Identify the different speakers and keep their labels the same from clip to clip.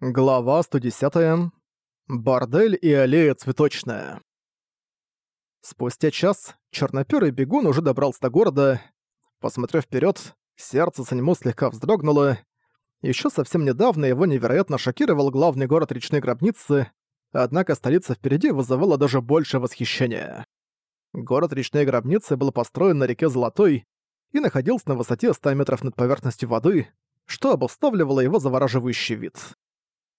Speaker 1: Глава 110. Бордель и аллея цветочная. Спустя час чернопёрый бегун уже добрался до города. Посмотрев вперед, сердце Санему слегка вздрогнуло. Еще совсем недавно его невероятно шокировал главный город речной гробницы, однако столица впереди вызывала даже больше восхищения. Город речной гробницы был построен на реке Золотой и находился на высоте 100 метров над поверхностью воды, что обуславливало его завораживающий вид.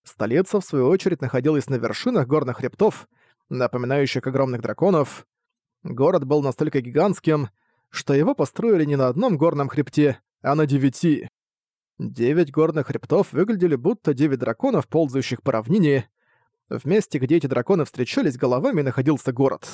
Speaker 1: Столица, в свою очередь, находилась на вершинах горных хребтов, напоминающих огромных драконов. Город был настолько гигантским, что его построили не на одном горном хребте, а на девяти. Девять горных хребтов выглядели будто девять драконов, ползающих по равнине. В месте, где эти драконы встречались головами, находился город.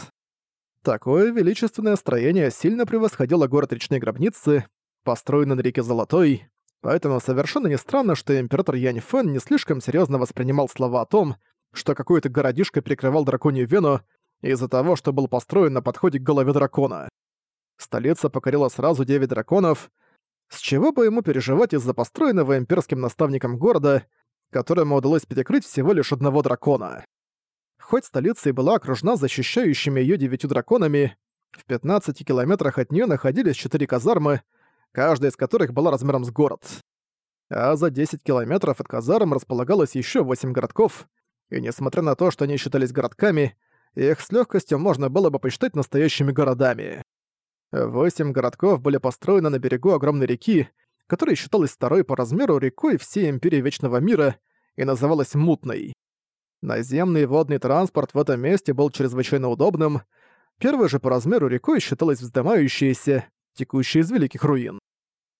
Speaker 1: Такое величественное строение сильно превосходило город речной гробницы, построенный на реке Золотой, Поэтому совершенно не странно, что император Янь Фэн не слишком серьезно воспринимал слова о том, что какой-то городишко перекрывал драконью вену из-за того, что был построен на подходе к голове дракона. Столица покорила сразу девять драконов, с чего бы ему переживать из-за построенного имперским наставником города, которому удалось перекрыть всего лишь одного дракона. Хоть столица и была окружена защищающими ее девятью драконами, в 15 километрах от нее находились четыре казармы, каждая из которых была размером с город. А за 10 километров от казарм располагалось еще 8 городков, и несмотря на то, что они считались городками, их с легкостью можно было бы посчитать настоящими городами. Восемь городков были построены на берегу огромной реки, которая считалась второй по размеру рекой всей Империи Вечного Мира и называлась Мутной. Наземный и водный транспорт в этом месте был чрезвычайно удобным, первой же по размеру рекой считалась вздымающаяся, текущая из великих руин.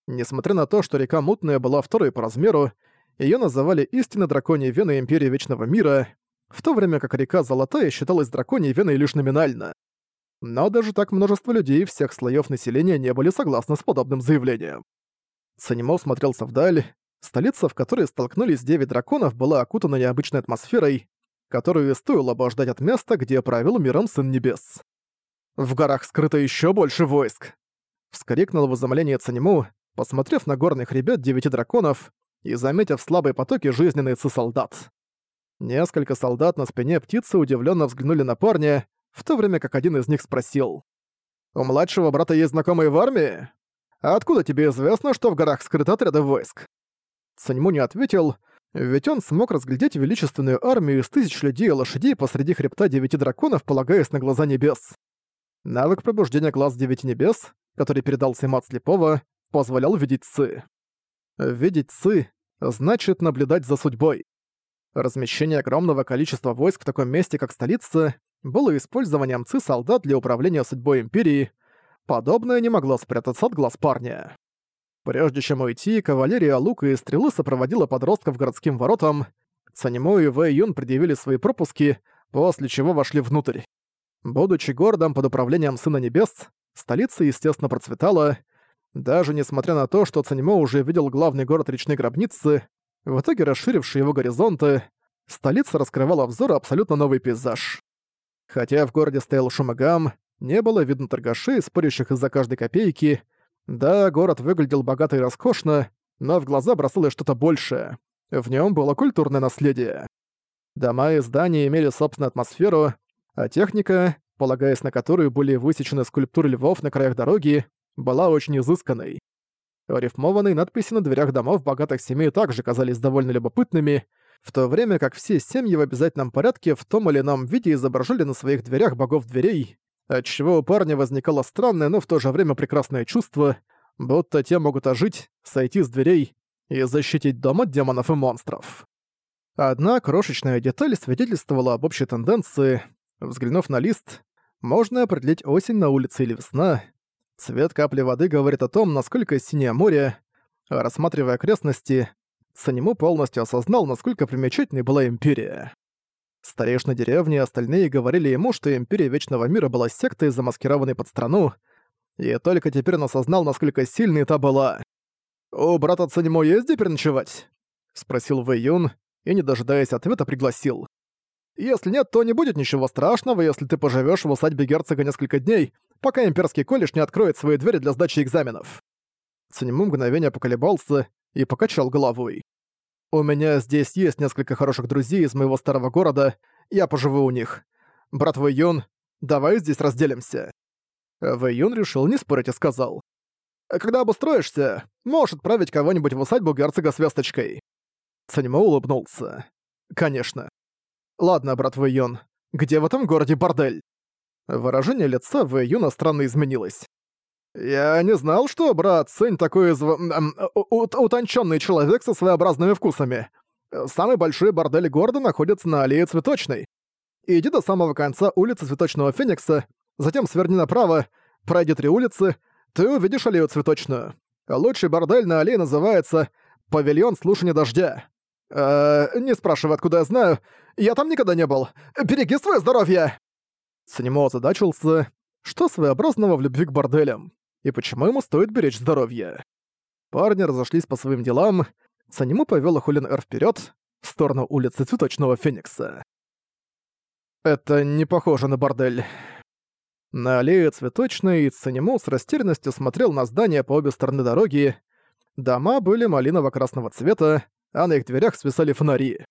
Speaker 1: Несмотря на то, что река Мутная была второй по размеру, ее называли истинно драконьей веной Империи Вечного Мира, в то время как река Золотая считалась драконьей веной лишь номинально. Но даже так множество людей всех слоев населения не были согласны с подобным заявлением. Санимо смотрелся вдаль. Столица, в которой столкнулись девять драконов, была окутана необычной атмосферой, которую стоило бы ждать от места, где правил миром Сын Небес. «В горах скрыто еще больше войск!» Вскрикнул в изумлении Цанему, посмотрев на горных ребят девяти драконов и заметив слабые потоки жизненной ци солдат. Несколько солдат на спине птицы удивленно взглянули на парня, в то время как один из них спросил. «У младшего брата есть знакомые в армии? А откуда тебе известно, что в горах скрыты отряды войск?» Цаньму не ответил, ведь он смог разглядеть величественную армию из тысяч людей и лошадей посреди хребта девяти драконов, полагаясь на глаза небес. Навык пробуждения глаз девяти небес, который передался им слепого, позволял видеть Цы. Видеть Цы значит наблюдать за судьбой. Размещение огромного количества войск в таком месте, как столица, было использованием Ци солдат для управления судьбой Империи. Подобное не могло спрятаться от глаз парня. Прежде чем уйти, кавалерия лука и стрелы сопроводила подростков городским воротам. Цанимо и Вэй Юн предъявили свои пропуски, после чего вошли внутрь. Будучи городом под управлением Сына Небес, столица, естественно, процветала, даже несмотря на то, что Цанимо уже видел главный город речной гробницы, в итоге расширивший его горизонты, столица раскрывала взору абсолютно новый пейзаж. Хотя в городе стоял шум и гам, не было видно торгашей, спорящих из-за каждой копейки. Да, город выглядел богато и роскошно, но в глаза бросалось что-то большее. В нем было культурное наследие. Дома и здания имели собственную атмосферу, а техника, полагаясь на которую были высечены скульптуры львов на краях дороги, была очень изысканной. Рифмованные надписи на дверях домов богатых семей также казались довольно любопытными, в то время как все семьи в обязательном порядке в том или ином виде изображали на своих дверях богов дверей, отчего у парня возникало странное, но в то же время прекрасное чувство, будто те могут ожить, сойти с дверей и защитить дом от демонов и монстров. Одна крошечная деталь свидетельствовала об общей тенденции. Взглянув на лист, можно определить осень на улице или весна, Цвет капли воды говорит о том, насколько синее море. рассматривая окрестности, Санему полностью осознал, насколько примечательной была Империя. Старейшина деревни и остальные говорили ему, что Империя Вечного Мира была сектой, замаскированной под страну, и только теперь он осознал, насколько сильной та была. «У брата Цанему есть где переночевать?» — спросил Вэй Юн, и, не дожидаясь ответа, пригласил. «Если нет, то не будет ничего страшного, если ты поживешь в усадьбе герцога несколько дней, пока имперский колледж не откроет свои двери для сдачи экзаменов. Цинему мгновение поколебался и покачал головой. У меня здесь есть несколько хороших друзей из моего старого города, я поживу у них. Брат Вэйюн, давай здесь разделимся». Вэйюн решил не спорить и сказал. «Когда обустроишься, можешь отправить кого-нибудь в усадьбу герцога с весточкой». Цанимо улыбнулся. «Конечно. Ладно, брат Вэйюн, где в этом городе бордель?» Выражение лица Вэйюна странно изменилось. «Я не знал, что брат Цинь такой изв... утонченный человек со своеобразными вкусами. Самый большой бордель города находится на аллее Цветочной. Иди до самого конца улицы Цветочного Феникса, затем сверни направо, пройди три улицы, ты увидишь аллею Цветочную. Лучший бордель на аллее называется «Павильон слушания дождя». Э, не спрашивай, откуда я знаю. Я там никогда не был. Береги свое здоровье!» Санимо озадачился, что своеобразного в любви к борделям и почему ему стоит беречь здоровье. Парни разошлись по своим делам, Санему повёл Хулин Эр вперёд, в сторону улицы Цветочного Феникса. Это не похоже на бордель. На аллее Цветочной Санему с растерянностью смотрел на здания по обе стороны дороги. Дома были малиново-красного цвета, а на их дверях свисали фонари.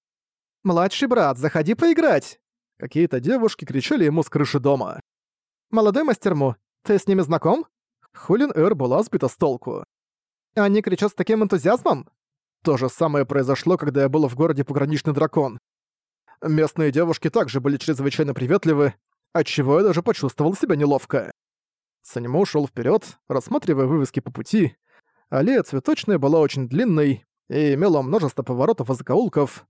Speaker 1: «Младший брат, заходи поиграть!» Какие-то девушки кричали ему с крыши дома. «Молодой мастер Му, ты с ними знаком?» Хулин Эр была сбита с толку. «Они кричат с таким энтузиазмом?» То же самое произошло, когда я был в городе Пограничный Дракон. Местные девушки также были чрезвычайно приветливы, отчего я даже почувствовал себя неловко. Санему ушёл вперёд, рассматривая вывески по пути. Аллея цветочная была очень длинной и имела множество поворотов и закоулков.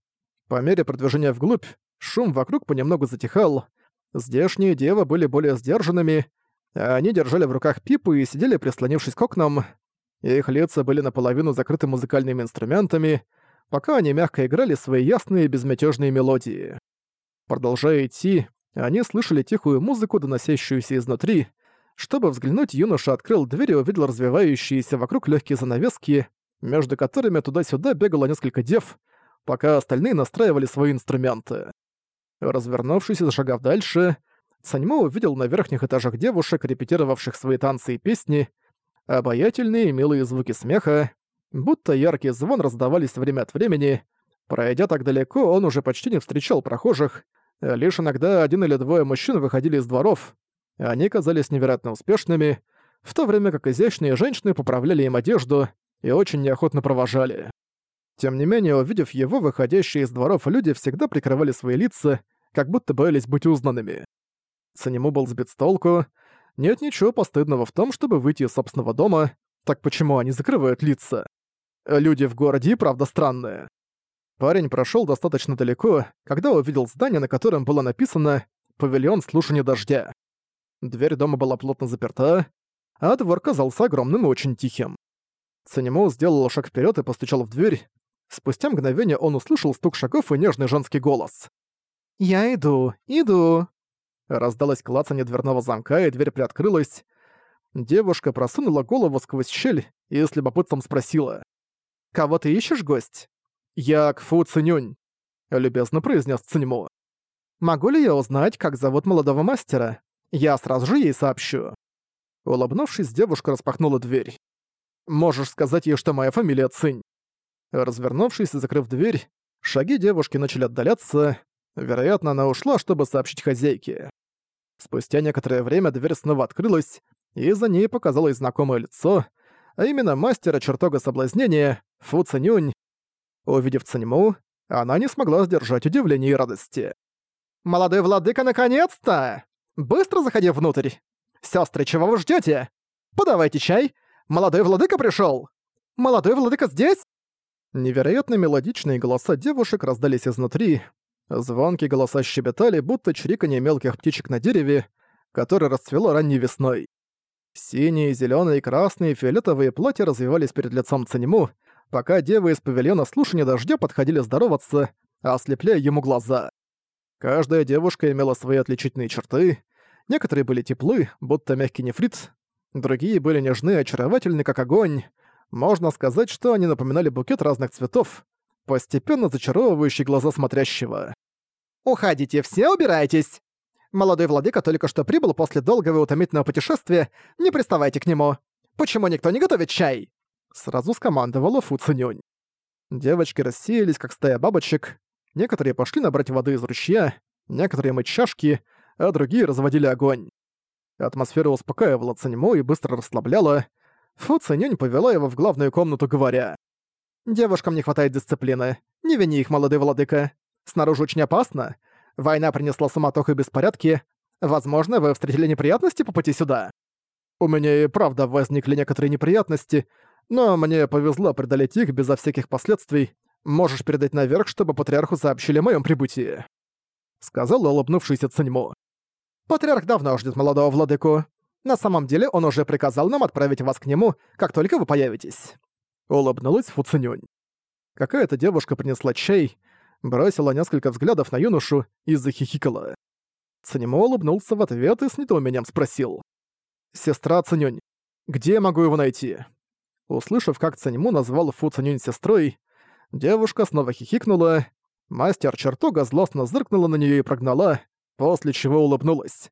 Speaker 1: По мере продвижения вглубь, шум вокруг понемногу затихал. Здешние девы были более сдержанными, они держали в руках пипы и сидели прислонившись к окнам. Их лица были наполовину закрыты музыкальными инструментами, пока они мягко играли свои ясные безмятежные мелодии. Продолжая идти, они слышали тихую музыку, доносящуюся изнутри. Чтобы взглянуть, юноша открыл дверь и увидел развивающиеся вокруг легкие занавески, между которыми туда-сюда бегало несколько дев, пока остальные настраивали свои инструменты. Развернувшись и зашагав дальше, Саньмо увидел на верхних этажах девушек, репетировавших свои танцы и песни, обаятельные и милые звуки смеха, будто яркий звон раздавались время от времени. Пройдя так далеко, он уже почти не встречал прохожих, лишь иногда один или двое мужчин выходили из дворов. Они казались невероятно успешными, в то время как изящные женщины поправляли им одежду и очень неохотно провожали. Тем не менее, увидев его, выходящие из дворов люди всегда прикрывали свои лица, как будто боялись быть узнанными. Санему был сбит с толку. Нет ничего постыдного в том, чтобы выйти из собственного дома, так почему они закрывают лица? Люди в городе правда странные. Парень прошел достаточно далеко, когда увидел здание, на котором было написано «Павильон слушания дождя». Дверь дома была плотно заперта, а двор казался огромным и очень тихим. Санему сделал шаг вперед и постучал в дверь. Спустя мгновение он услышал стук шагов и нежный женский голос. «Я иду, иду». Раздалось клацанье дверного замка, и дверь приоткрылась. Девушка просунула голову сквозь щель и с любопытством спросила. «Кого ты ищешь, гость?» «Я Кфу Цинюнь», — любезно произнес Циньму. «Могу ли я узнать, как зовут молодого мастера? Я сразу же ей сообщу». Улыбнувшись, девушка распахнула дверь. «Можешь сказать ей, что моя фамилия Цинь». Развернувшись и закрыв дверь, шаги девушки начали отдаляться, Вероятно, она ушла, чтобы сообщить хозяйке. Спустя некоторое время дверь снова открылась, и за ней показалось знакомое лицо, а именно мастера чертога соблазнения Фу Цинюнь. Увидев Циньму, она не смогла сдержать удивления и радости. «Молодой владыка, наконец-то! Быстро заходи внутрь! Сёстры, чего вы ждёте? Подавайте чай! Молодой владыка пришёл! Молодой владыка здесь?» Невероятно мелодичные голоса девушек раздались изнутри, Звонкие голоса щебетали, будто чириканье мелких птичек на дереве, которое расцвело ранней весной. Синие, зеленые, красные, фиолетовые платья развивались перед лицом Цанему, пока девы из павильона слушания дождя подходили здороваться, ослепляя ему глаза. Каждая девушка имела свои отличительные черты, некоторые были теплы, будто мягкий нефрит, другие были нежны и очаровательны, как огонь. Можно сказать, что они напоминали букет разных цветов, постепенно зачаровывающий глаза смотрящего. «Уходите, все убирайтесь! Молодой владыка только что прибыл после долгого и утомительного путешествия, не приставайте к нему. Почему никто не готовит чай?» Сразу скомандовала Фу Цинюнь. Девочки рассеялись, как стая бабочек. Некоторые пошли набрать воды из ручья, некоторые мыть чашки, а другие разводили огонь. Атмосфера успокаивала Цаньмо и быстро расслабляла. Фу Цинюнь повела его в главную комнату, говоря. «Девушкам не хватает дисциплины. Не вини их, молодой владыка. Снаружи очень опасно. Война принесла суматоху и беспорядки. Возможно, вы встретили неприятности по пути сюда. У меня и правда возникли некоторые неприятности, но мне повезло преодолеть их безо всяких последствий. Можешь передать наверх, чтобы патриарху сообщили о моем прибытии», — сказал улыбнувшийся Циньмо. «Патриарх давно ждет молодого владыку. На самом деле он уже приказал нам отправить вас к нему, как только вы появитесь». Улыбнулась Фу Цинюнь. Какая-то девушка принесла чай, бросила несколько взглядов на юношу и захихикала. Циньмо улыбнулся в ответ и с недоумением спросил. «Сестра Цинюнь, где я могу его найти?» Услышав, как Циньмо назвал Фу Цинюнь сестрой, девушка снова хихикнула, мастер чертога злостно зыркнула на нее и прогнала, после чего улыбнулась.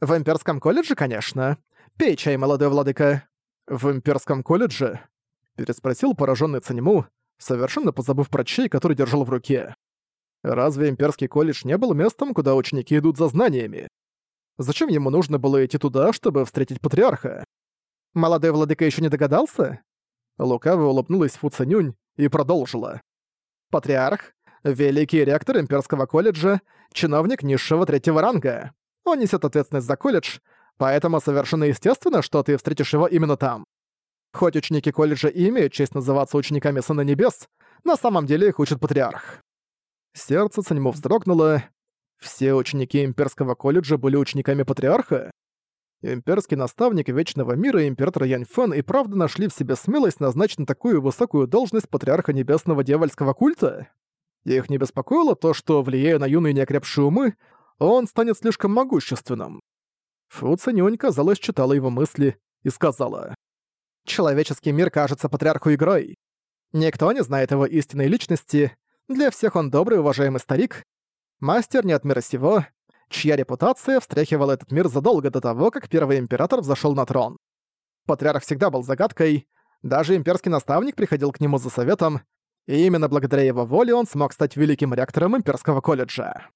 Speaker 1: «В имперском колледже, конечно. Пей чай, молодой владыка». «В имперском колледже?» — переспросил пораженный Циньму, совершенно позабыв про чай, который держал в руке. Разве имперский колледж не был местом, куда ученики идут за знаниями? Зачем ему нужно было идти туда, чтобы встретить патриарха? Молодой владыка еще не догадался? Лукаво улыбнулась Фу Цинюнь и продолжила. Патриарх — великий ректор имперского колледжа, чиновник низшего третьего ранга. Он несет ответственность за колледж, поэтому совершенно естественно, что ты встретишь его именно там. Хоть ученики колледжа и имеют честь называться учениками Сына Небес, на самом деле их учит патриарх. Сердце Цаньмо вздрогнуло. Все ученики Имперского колледжа были учениками Патриарха? Имперский наставник Вечного Мира император Янь Фэн и правда нашли в себе смелость назначить на такую высокую должность Патриарха Небесного Дьявольского культа? Их не беспокоило то, что, влияя на юные неокрепшие умы, он станет слишком могущественным. Фу Цинюнь, казалось, читала его мысли и сказала. «Человеческий мир кажется Патриарху игрой. Никто не знает его истинной личности, для всех он добрый уважаемый старик, мастер не от мира сего, чья репутация встряхивала этот мир задолго до того, как первый император взошел на трон. Патриарх всегда был загадкой, даже имперский наставник приходил к нему за советом, и именно благодаря его воле он смог стать великим ректором имперского колледжа.